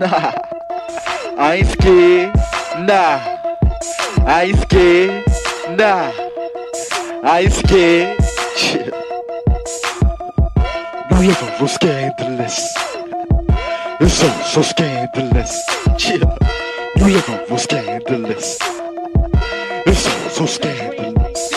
Nah, I ain't scared. Nah, I ain't scared. Nah, I ain't scared. Shit. New York was scandalous. It's so, so scandalous. Yeah. New York was scandalous. It's so, so scandalous.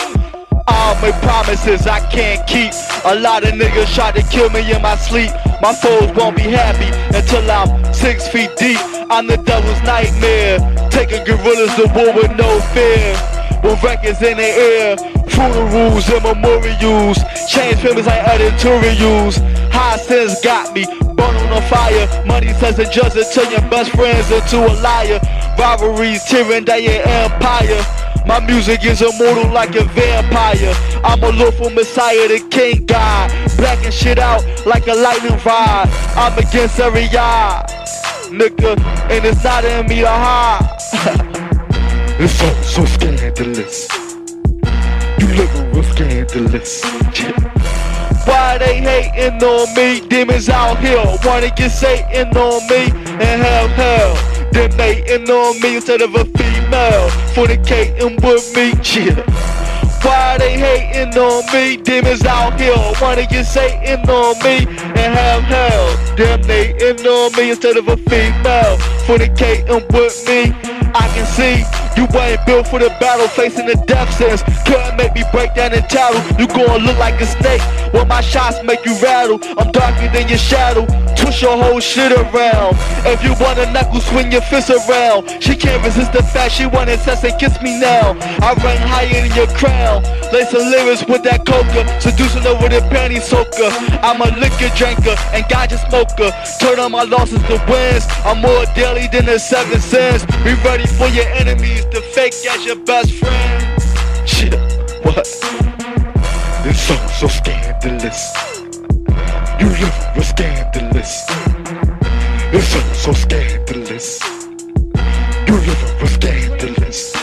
All my promises I can't keep. A lot of niggas try to kill me in my sleep. My foes won't be happy until I'm six feet deep. I'm the devil's nightmare. Taking gorillas to war with no fear. With records in the air, funerals and memorials. Change films like editorials. High sins got me, burn on fire. Money says judge to turn your best friends into a liar. Rivalries tearing down your empire. My music is immortal like a vampire. I'm a lawful messiah, the king god. Blacking shit out like a lightning rod. I'm against every eye, nigga, and it's not in me to hide. it's so, so scandalous. You living real scandalous. Why they hating on me? Demons out here wanna get Satan on me and have hell. They mating on me instead of a female, fornicating with me. Yeah. Why they hating on me? Demons out here wanna get Satan on me and have hell. Damn, they in on me instead of a female, fornicating with me. I can see you ain't built for the battle, facing the death sentence. Couldn't make me break down and tattle. You gon' look like a snake. When my shots make you rattle, I'm darker than your shadow. Twist your whole shit around. If you want a knuckle, swing your fist around. She can't resist the fact she wanna test and kiss me now. I rank higher than your crown. Lay some lyrics with that coca, seducing over the panty soaker. I'm a liquor drinker and ganja smoker. Turn on my losses to wins. I'm more deadly than the seven sins. Be ready for your enemies to fake as your best friend. Shit, what? It's so, so scandalous. You live real scandalous. It's so, so scandalous. You live real scandalous.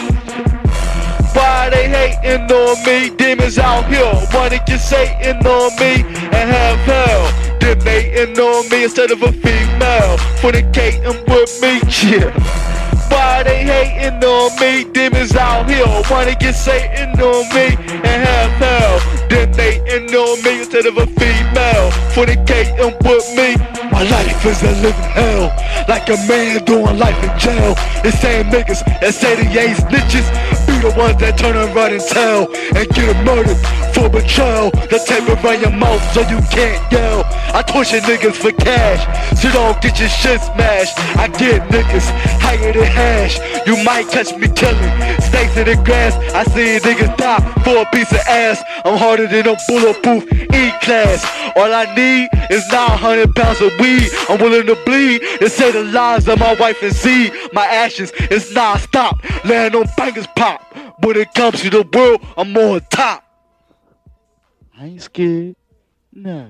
Why they hating on me? Demons out here wanna get Satan on me and have hell. They mating on me instead of a female, fornicating with me. Yeah. Why they hating on me? Demons out here wanna get Satan on me and have hell. Then they end on me instead of a female, fornicating with me. My life is a living hell, like a man doing life in jail. The same niggas that say they ain't snitches be the ones that turn and run and tell and get murdered for betrayal. The tape around your mouth so you can't yell. I torture niggas for cash, so don't get your shit smashed. I get niggas higher than hash. You might catch me killing snakes in the grass. I see niggas die for a piece of ass. I'm harder than a bulletproof E-class. All I need is 900 pounds of weed. I'm willing to bleed to say the lies of my wife and see my ashes is non-stop. Land on bangers pop. When it comes to the world, I'm on top. I ain't scared. Nah.